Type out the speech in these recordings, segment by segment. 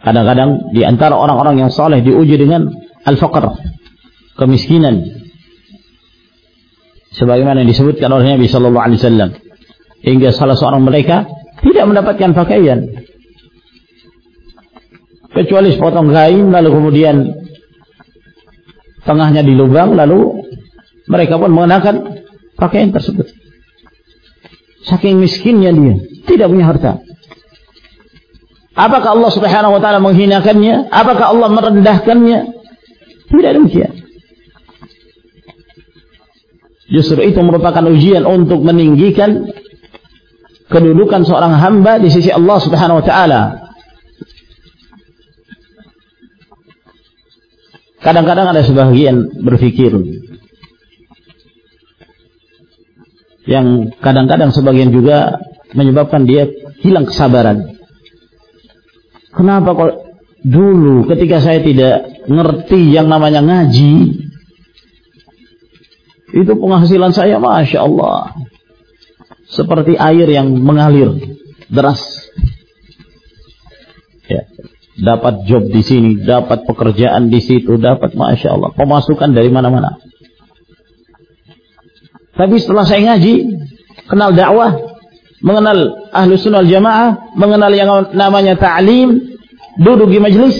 Kadang-kadang di antara orang-orang yang soleh diuji dengan al-faqr, kemiskinan. Sebagaimana yang disebutkan oleh Nabi Shallallahu Alaihi Wasallam, hingga salah seorang mereka tidak mendapatkan pakaian, kecuali sepotong kain, lalu kemudian tengahnya dilubang, lalu mereka pun mengenakan pakaian tersebut. Saking miskinnya dia, tidak punya harta. Apakah Allah Subhanahu wa taala menghinakannya? Apakah Allah merendahkannya? Tidak demikian. Justru itu merupakan ujian untuk meninggikan kedudukan seorang hamba di sisi Allah Subhanahu wa taala. Kadang-kadang ada sebagian berpikir yang kadang-kadang sebagian juga menyebabkan dia hilang kesabaran. Kenapa kok dulu ketika saya tidak ngerti yang namanya ngaji, itu penghasilan saya Masya Allah. Seperti air yang mengalir deras. Ya. Dapat job di sini, dapat pekerjaan di situ, dapat Masya Allah. Pemasukan dari mana-mana. Tapi setelah saya ngaji, kenal dakwah, mengenal ahlu sunnah jamaah, mengenal yang namanya ta'lim, duduk di majelis.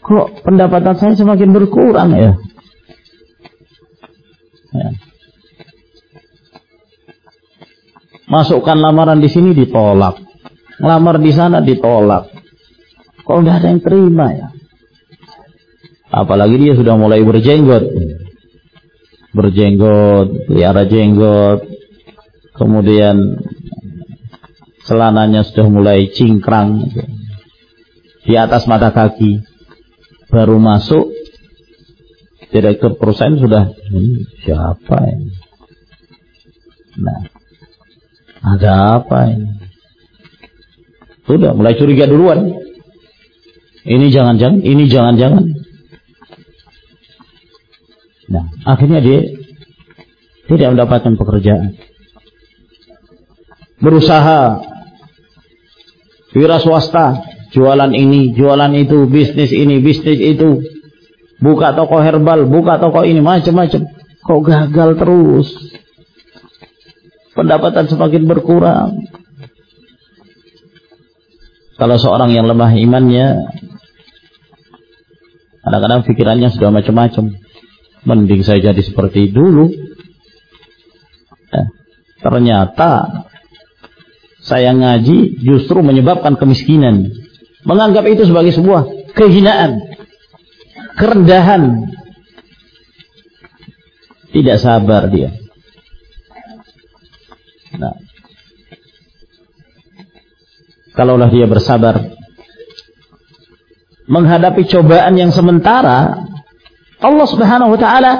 Kok pendapatan saya semakin berkurang ya? ya. Masukkan lamaran di sini ditolak. Lamar di sana ditolak. Kok nggak ada yang terima ya? Apalagi dia sudah mulai berjenggot. Berjenggot, pelihara jenggot, kemudian celananya sudah mulai cingkrang. Di atas mata kaki. Baru masuk. Direktur perusahaan sudah ini siapa ini? Nah ada apa ini? Sudah mulai curiga duluan. Ini jangan-jangan ini jangan-jangan. Nah akhirnya dia tidak mendapatkan pekerjaan berusaha wira swasta jualan ini jualan itu bisnis ini bisnis itu. Buka toko herbal buka toko ini macam-macam. Kok gagal terus? Pendapatan semakin berkurang. Kalau seorang yang lemah imannya kadang-kadang pikirannya sudah macam-macam. Mending saya jadi seperti dulu. Eh, ternyata saya ngaji justru menyebabkan kemiskinan. Menganggap itu sebagai sebuah kehinaan, kerendahan. Tidak sabar dia. Nah, kalaulah dia bersabar menghadapi cobaan yang sementara, Allah Subhanahu wa taala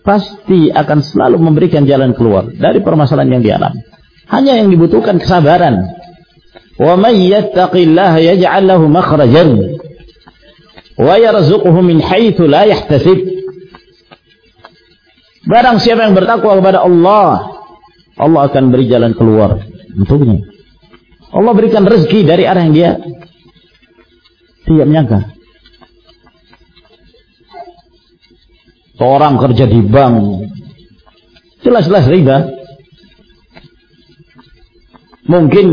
pasti akan selalu memberikan jalan keluar dari permasalahan yang dialami. Hanya yang dibutuhkan kesabaran. Wa may yattaqillaha yaj'al lahu makhrajan wa yarzuquhu min haitsu la yahtasib. Barang siapa yang bertakwa kepada Allah, Allah akan beri jalan keluar untuknya. Allah berikan rezeki dari arah yang dia tidak menyangka. Seorang kerja di bank, jelas-jelas riba, Mungkin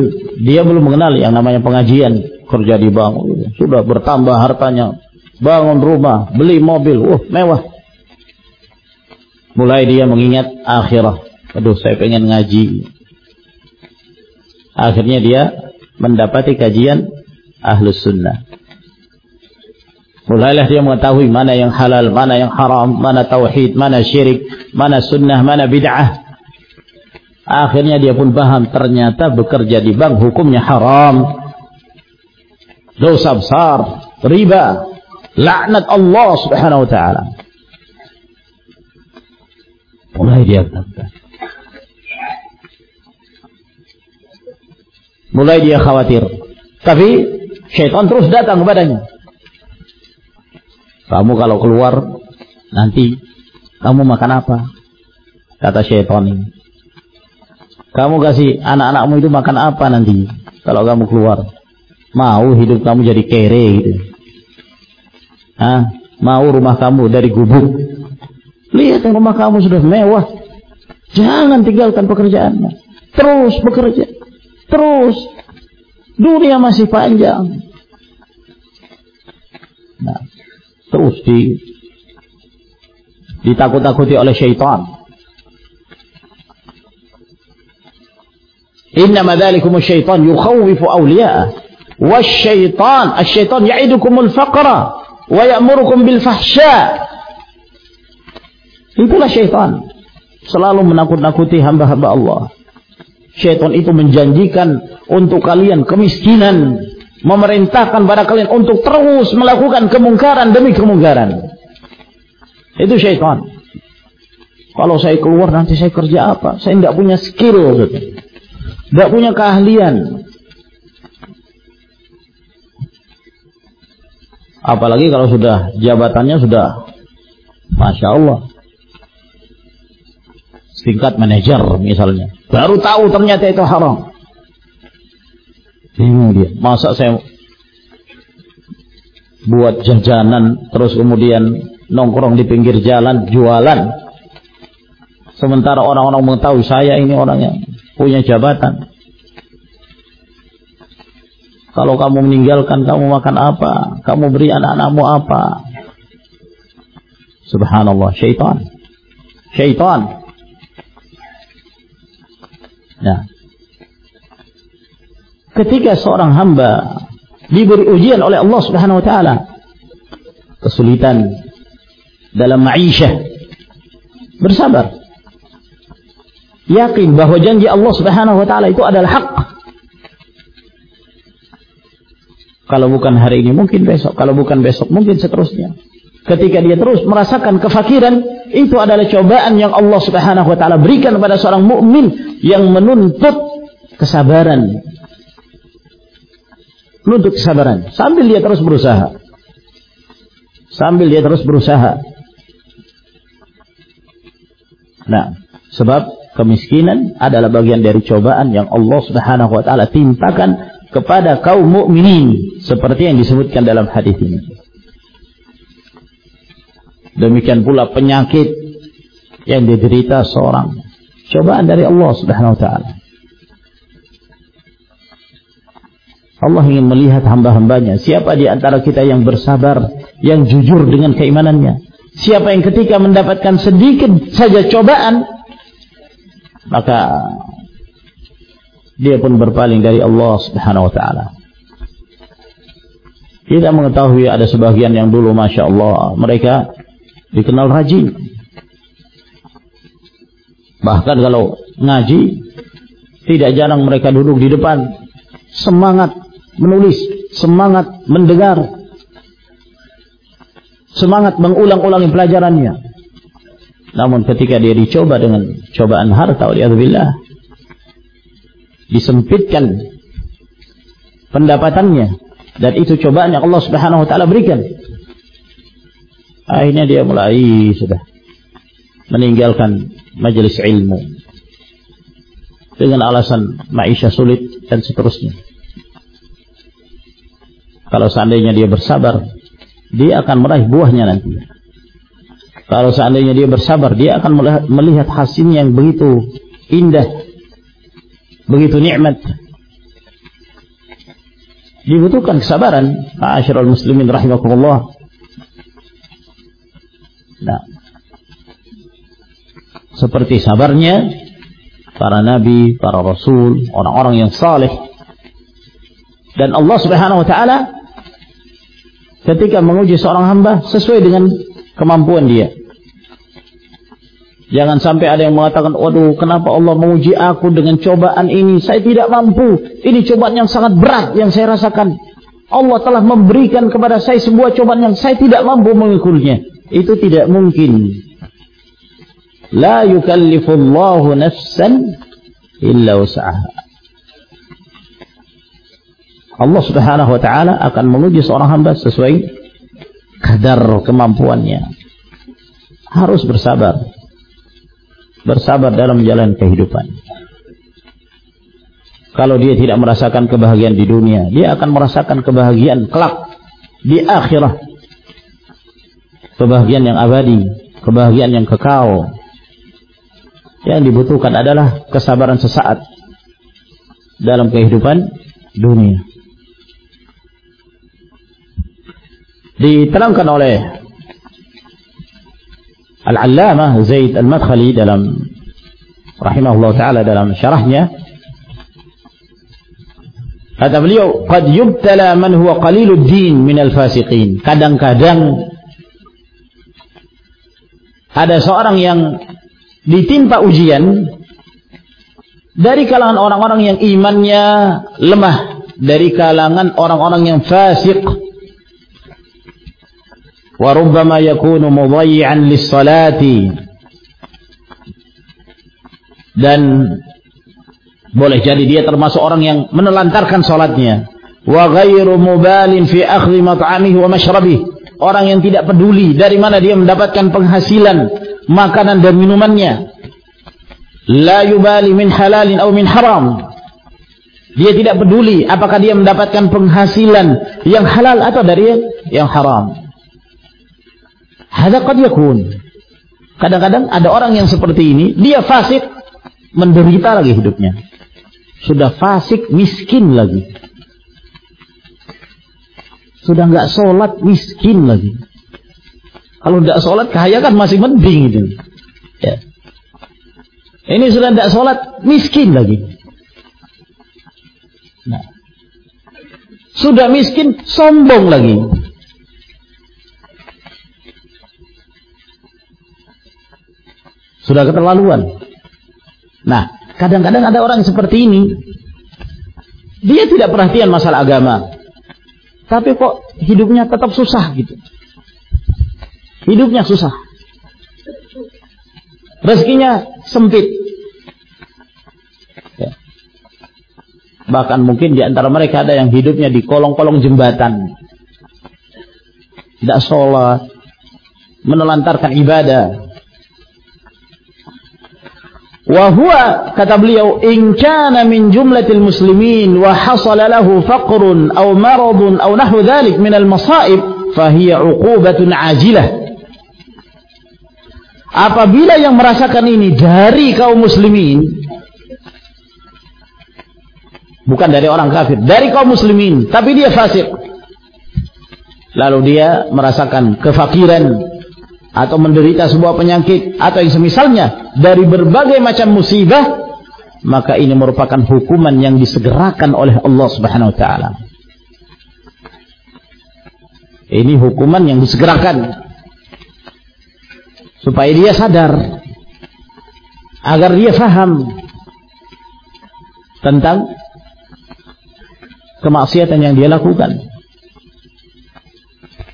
dia belum mengenal yang namanya pengajian kerja di bank. Sudah bertambah hartanya. Bangun rumah, beli mobil, wah mewah. Mulai dia mengingat akhirah. Aduh saya pengen ngaji. Akhirnya dia mendapati kajian ahlus sunnah. Mulailah dia mengetahui mana yang halal, mana yang haram, mana tauhid, mana syirik, mana sunnah, mana bid'ah. Akhirnya dia pun paham ternyata bekerja di bank hukumnya haram. Dosa besar, riba, laknat Allah Subhanahu wa taala. Mulai dia katakan. Mulai dia khawatir. Tapi syaitan terus datang kepadanya. Kamu kalau keluar nanti kamu makan apa? Kata syaitan ini. Kamu kasih anak-anakmu itu makan apa nanti? kalau kamu keluar. Mau hidup kamu jadi kere gitu. Hah? Mau rumah kamu dari gubuk. Lihat rumah kamu sudah mewah. Jangan tinggalkan pekerjaanmu. Terus bekerja. Terus. Dunia masih panjang. Nah, terus di ditakut-takuti oleh syaitan. Syaitan yukhawwifu awliya'ah. Wasyaitan, asy-syaitan ya'idukumul faqra wa ya'murukum bil fahsya. Itulah syaitan. Selalu menakut-nakuti hamba-hamba Allah. Syaitan itu menjanjikan untuk kalian kemiskinan. Memerintahkan pada kalian untuk terus melakukan kemungkaran demi kemungkaran. Itu syaitan. Kalau saya keluar nanti saya kerja apa? Saya tidak punya skill. Tidak punya keahlian. Apalagi kalau sudah jabatannya sudah Masya Allah tingkat manajer misalnya. Baru tahu ternyata itu haram. Bingung dia. Masa saya buat jajanan terus kemudian nongkrong di pinggir jalan jualan. Sementara orang-orang mengetahui saya ini orang yang punya jabatan. Kalau kamu meninggalkan, kamu makan apa? Kamu beri anak-anakmu apa? Subhanallah, syaitan. Syaitan. Nah, ketika seorang hamba diberi ujian oleh Allah Subhanahu wa taala kesulitan dalam ma'isyah bersabar yakin bahwa janji Allah Subhanahu wa taala itu adalah hak kalau bukan hari ini mungkin besok kalau bukan besok mungkin seterusnya ketika dia terus merasakan kefakiran itu adalah cobaan yang Allah Subhanahu wa taala berikan kepada seorang mukmin yang menuntut kesabaran. Menuntut kesabaran. Sambil dia terus berusaha. Sambil dia terus berusaha. Nah, sebab kemiskinan adalah bagian dari cobaan yang Allah Subhanahu wa taala timpakan kepada kaum mukminin seperti yang disebutkan dalam hadis ini. Demikian pula penyakit yang diderita seorang Cobaan dari Allah Subhanahu wa taala. Allah ingin melihat hamba-hambanya. Siapa di antara kita yang bersabar, yang jujur dengan keimanannya? Siapa yang ketika mendapatkan sedikit saja cobaan, maka dia pun berpaling dari Allah Subhanahu wa taala. Kita mengetahui ada sebagian yang dulu Masya Allah mereka dikenal rajin Bahkan kalau ngaji, tidak jarang mereka duduk di depan, semangat menulis, semangat mendengar, semangat mengulang-ulangi pelajarannya. Namun ketika dia dicoba dengan cobaan harta, waliyadzubillah, disempitkan pendapatannya, dan itu cobaan yang Allah Subhanahu wa taala berikan. Akhirnya dia mulai sudah meninggalkan majelis ilmu dengan alasan maisha sulit dan seterusnya. Kalau seandainya dia bersabar, dia akan meraih buahnya nanti. Kalau seandainya dia bersabar, dia akan melihat hasilnya yang begitu indah, begitu nikmat. Dibutuhkan kesabaran, ma'asyiral muslimin rahimakumullah. Nah, seperti sabarnya para nabi, para rasul, orang-orang yang saleh. Dan Allah Subhanahu wa taala ketika menguji seorang hamba sesuai dengan kemampuan dia. Jangan sampai ada yang mengatakan, waduh kenapa Allah menguji aku dengan cobaan ini. Saya tidak mampu. Ini cobaan yang sangat berat yang saya rasakan. Allah telah memberikan kepada saya sebuah cobaan yang saya tidak mampu mengukurnya. Itu tidak mungkin. La yukallifullahu nafsan illa usaha. Allah subhanahu wa ta'ala akan menguji seorang hamba sesuai kadar kemampuannya. Harus bersabar. Bersabar dalam jalan kehidupan. Kalau dia tidak merasakan kebahagiaan di dunia, dia akan merasakan kebahagiaan kelak di akhirah. Kebahagiaan yang abadi, kebahagiaan yang kekal. Yang dibutuhkan adalah kesabaran sesaat dalam kehidupan dunia. Diterangkan oleh Al-Allamah Zaid Al-Madkhali dalam rahimahullah taala dalam syarahnya. Kata beliau qad yubtala man huwa qalilud din minal fasiqin kadang-kadang ada seorang yang ditimpa ujian dari kalangan orang-orang yang imannya lemah dari kalangan orang-orang yang fasik rubbama yakunu mudayyi'an lis-salati dan boleh jadi dia termasuk orang yang menelantarkan salatnya. Wa ghairu mubalin fi akhdhi mat'amihi wa mashrabihi. Orang yang tidak peduli dari mana dia mendapatkan penghasilan makanan dan minumannya. La yubali min halalin atau min haram. Dia tidak peduli apakah dia mendapatkan penghasilan yang halal atau dari yang haram hada qad yakun kadang-kadang ada orang yang seperti ini dia fasik menderita lagi hidupnya sudah fasik miskin lagi sudah enggak sholat miskin lagi kalau enggak sholat kaya kan masih mending itu ya ini sudah tidak sholat, miskin lagi. Nah. Sudah miskin, sombong lagi. Sudah keterlaluan. Nah, kadang-kadang ada orang seperti ini. Dia tidak perhatian masalah agama. Tapi kok hidupnya tetap susah gitu. Hidupnya susah. Rezekinya sempit. Ya. Bahkan mungkin di antara mereka ada yang hidupnya di kolong-kolong jembatan. Tidak sholat. Menelantarkan ibadah. Wahua kata beliau in kana min jumlatil muslimin wa hasala lahu faqrun aw maradun aw nahwu dhalik min al masaib fahiya uqubatun ajilah. Apabila yang merasakan ini dari kaum muslimin bukan dari orang kafir dari kaum muslimin tapi dia fasik. Lalu dia merasakan kefakiran atau menderita sebuah penyakit atau yang semisalnya dari berbagai macam musibah maka ini merupakan hukuman yang disegerakan oleh Allah Subhanahu wa taala. Ini hukuman yang disegerakan supaya dia sadar agar dia faham tentang kemaksiatan yang dia lakukan.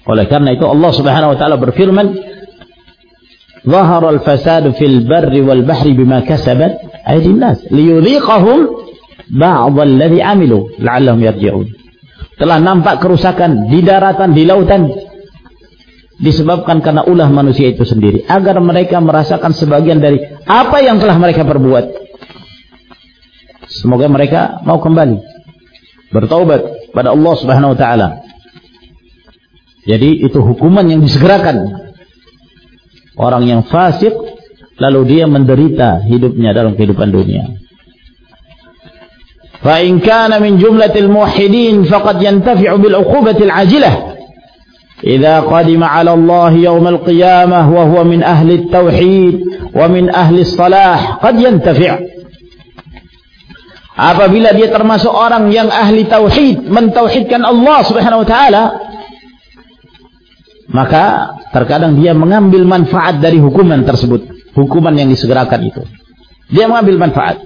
Oleh karena itu Allah subhanahu wa ta'ala berfirman ظهر الفساد في البر والبحر بما كسبت أيدي الناس ليذيقهم بعض الذي عملوا لعلهم يرجعون telah nampak kerusakan di daratan di lautan disebabkan karena ulah manusia itu sendiri agar mereka merasakan sebagian dari apa yang telah mereka perbuat semoga mereka mau kembali bertaubat pada Allah Subhanahu wa taala jadi itu hukuman yang disegerakan orang yang fasik lalu dia menderita hidupnya dalam kehidupan dunia. Fa in kana min jumlatil muwahhidin faqad yantafi'u bil 'uqubatil 'ajilah idza qadima 'ala Allah yawm al-qiyamah wa huwa min ahli at-tauhid wa min ahli salah qad yantafi' Apabila dia termasuk orang yang ahli tauhid, mentauhidkan Allah Subhanahu wa taala, maka terkadang dia mengambil manfaat dari hukuman tersebut. Hukuman yang disegerakan itu. Dia mengambil manfaat.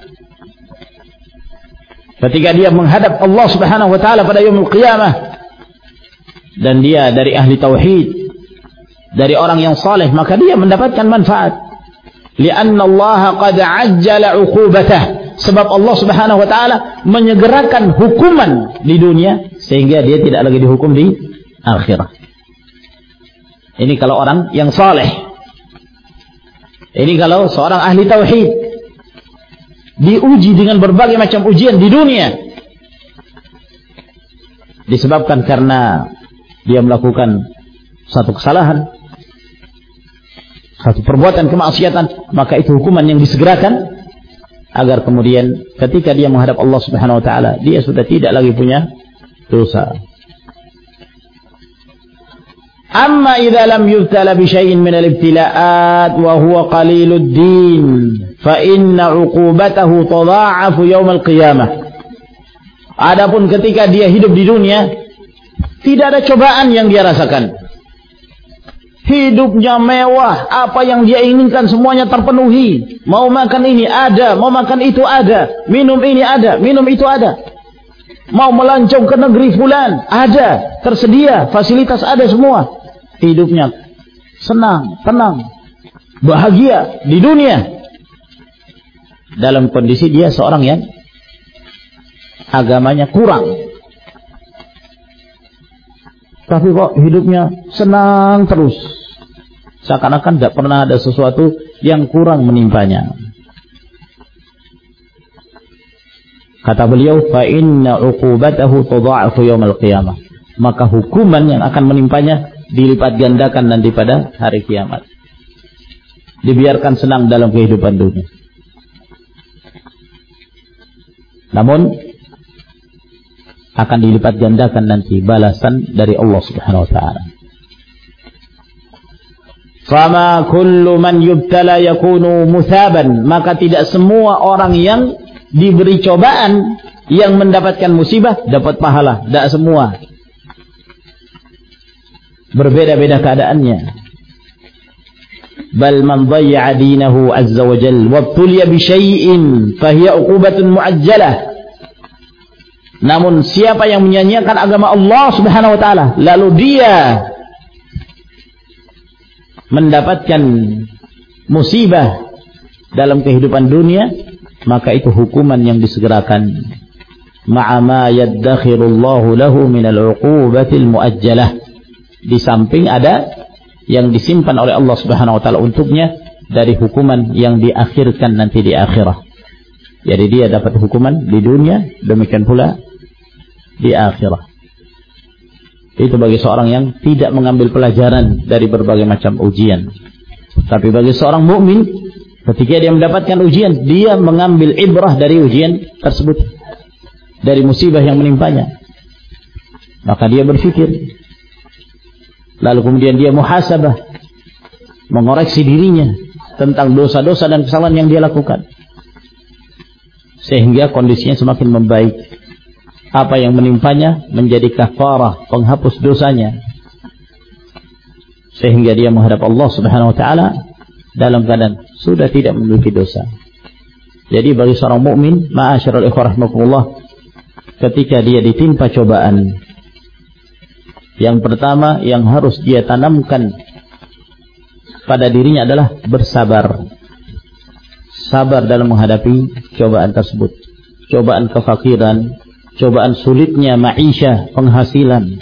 Ketika dia menghadap Allah Subhanahu wa taala pada yaumul qiyamah dan dia dari ahli tauhid dari orang yang saleh maka dia mendapatkan manfaat. Lianna Allah qad ajjala 'uqubatah sebab Allah Subhanahu wa taala menyegerakan hukuman di dunia sehingga dia tidak lagi dihukum di akhirat ini kalau orang yang saleh ini kalau seorang ahli tauhid. Diuji dengan berbagai macam ujian di dunia. Disebabkan karena dia melakukan satu kesalahan. Satu perbuatan kemaksiatan. Maka itu hukuman yang disegerakan. Agar kemudian ketika dia menghadap Allah Subhanahu wa taala dia sudah tidak lagi punya dosa Yubtala bi syai'in min al-ibtila'at wa huwa qalilud din fa inna 'uqubatahu tadha'afu yawm al-qiyamah. Adapun ketika dia hidup di dunia tidak ada cobaan yang dia rasakan. Hidupnya mewah, apa yang dia inginkan semuanya terpenuhi. Mau makan ini ada, mau makan itu ada, minum ini ada, minum itu ada. Mau melancong ke negeri fulan, ada, tersedia, fasilitas ada semua. Hidupnya senang, tenang, bahagia di dunia. Dalam kondisi dia seorang yang agamanya kurang. Tapi kok hidupnya senang terus. Seakan-akan tidak pernah ada sesuatu yang kurang menimpanya. Kata beliau, fa inna uqubatahu tudha'afu yaumil qiyamah. Maka hukuman yang akan menimpanya dilipat gandakan nanti pada hari kiamat. Dibiarkan senang dalam kehidupan dunia. Namun akan dilipat gandakan nanti balasan dari Allah Subhanahu wa taala. Fama kullu man yubtala yakunu musaban, maka tidak semua orang yang diberi cobaan yang mendapatkan musibah dapat pahala, tidak semua. Berbeda-beda keadaannya. Bal man dhayya dinahu azza wa jal wa tuliya bi syai'in fahiya uqubatun muajjalah. Namun siapa yang menyanyiakan agama Allah Subhanahu wa taala lalu dia mendapatkan musibah dalam kehidupan dunia maka itu hukuman yang disegerakan ma'a ma yaddakhirullahu lahu minal uqubatil muajjalah di samping ada yang disimpan oleh Allah Subhanahu wa taala untuknya dari hukuman yang diakhirkan nanti di akhirat. Jadi dia dapat hukuman di dunia, demikian pula di akhirat. Itu bagi seorang yang tidak mengambil pelajaran dari berbagai macam ujian. Tapi bagi seorang mukmin Ketika dia mendapatkan ujian, dia mengambil ibrah dari ujian tersebut. Dari musibah yang menimpanya. Maka dia berpikir. Lalu kemudian dia muhasabah. Mengoreksi dirinya. Tentang dosa-dosa dan kesalahan yang dia lakukan. Sehingga kondisinya semakin membaik. Apa yang menimpanya menjadi kafarah. Penghapus dosanya. Sehingga dia menghadap Allah subhanahu wa ta'ala dalam keadaan sudah tidak memiliki dosa. Jadi bagi seorang mukmin, ma'asyiral ikhwah ketika dia ditimpa cobaan, yang pertama yang harus dia tanamkan pada dirinya adalah bersabar. Sabar dalam menghadapi cobaan tersebut. Cobaan kefakiran, cobaan sulitnya maisha, penghasilan.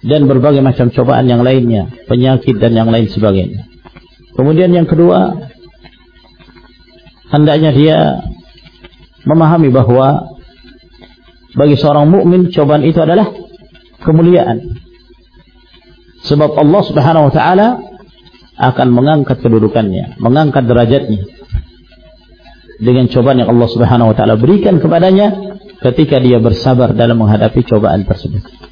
Dan berbagai macam cobaan yang lainnya, penyakit dan yang lain sebagainya. Kemudian yang kedua, hendaknya dia memahami bahwa bagi seorang mukmin cobaan itu adalah kemuliaan. Sebab Allah Subhanahu wa taala akan mengangkat kedudukannya, mengangkat derajatnya dengan cobaan yang Allah Subhanahu wa taala berikan kepadanya ketika dia bersabar dalam menghadapi cobaan tersebut.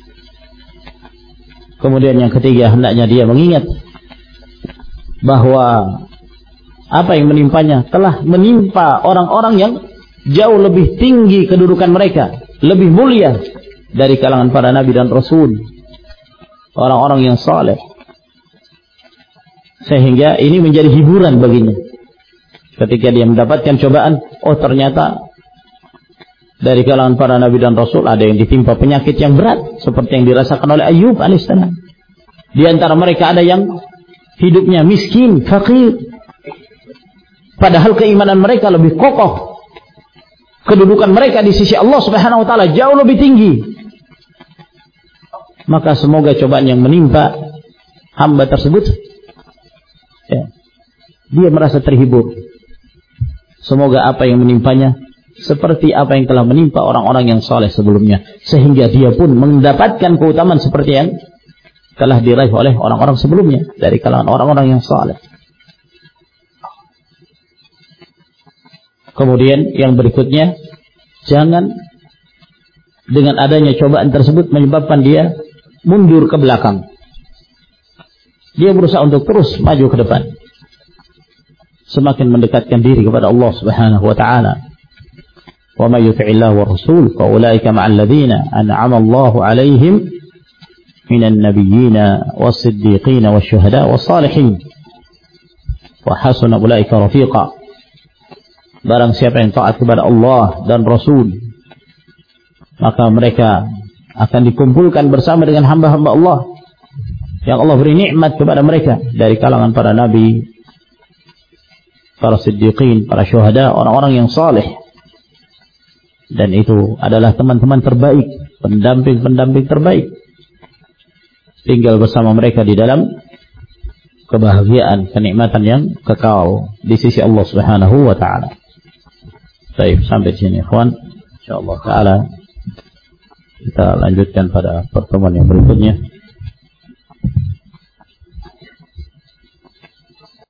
Kemudian yang ketiga hendaknya dia mengingat bahwa apa yang menimpanya telah menimpa orang-orang yang jauh lebih tinggi kedudukan mereka, lebih mulia dari kalangan para nabi dan rasul. Orang-orang yang saleh. Sehingga ini menjadi hiburan baginya. Ketika dia mendapatkan cobaan, oh ternyata dari kalangan para nabi dan rasul ada yang ditimpa penyakit yang berat seperti yang dirasakan oleh Ayub alaihissalam. Di antara mereka ada yang hidupnya miskin, fakir. Padahal keimanan mereka lebih kokoh. Kedudukan mereka di sisi Allah Subhanahu wa taala jauh lebih tinggi. Maka semoga cobaan yang menimpa hamba tersebut ya, dia merasa terhibur. Semoga apa yang menimpanya seperti apa yang telah menimpa orang-orang yang soleh sebelumnya. Sehingga dia pun mendapatkan keutamaan seperti yang telah diraih oleh orang-orang sebelumnya. Dari kalangan orang-orang yang soleh. Kemudian yang berikutnya, jangan dengan adanya cobaan tersebut menyebabkan dia mundur ke belakang. Dia berusaha untuk terus maju ke depan. Semakin mendekatkan diri kepada Allah Subhanahu wa taala. Wa rasul fa ulaika ma'al ladzina an'ama Allah 'alaihim minan nabiyyin was-siddiqin wasyuhada was-salihin. Wa hasuna ulaika rafiqa. Barang siapa yang taat kepada Allah dan Rasul, maka mereka akan dikumpulkan bersama dengan hamba-hamba Allah yang Allah beri nikmat kepada mereka dari kalangan para nabi, para siddiqin, para syuhada, orang-orang yang saleh. Dan itu adalah teman-teman terbaik, pendamping-pendamping terbaik. Tinggal bersama mereka di dalam kebahagiaan, kenikmatan yang kekal di sisi Allah Subhanahu wa taala. Baik, sampai di sini, ikhwan. Insyaallah taala kita lanjutkan pada pertemuan yang berikutnya.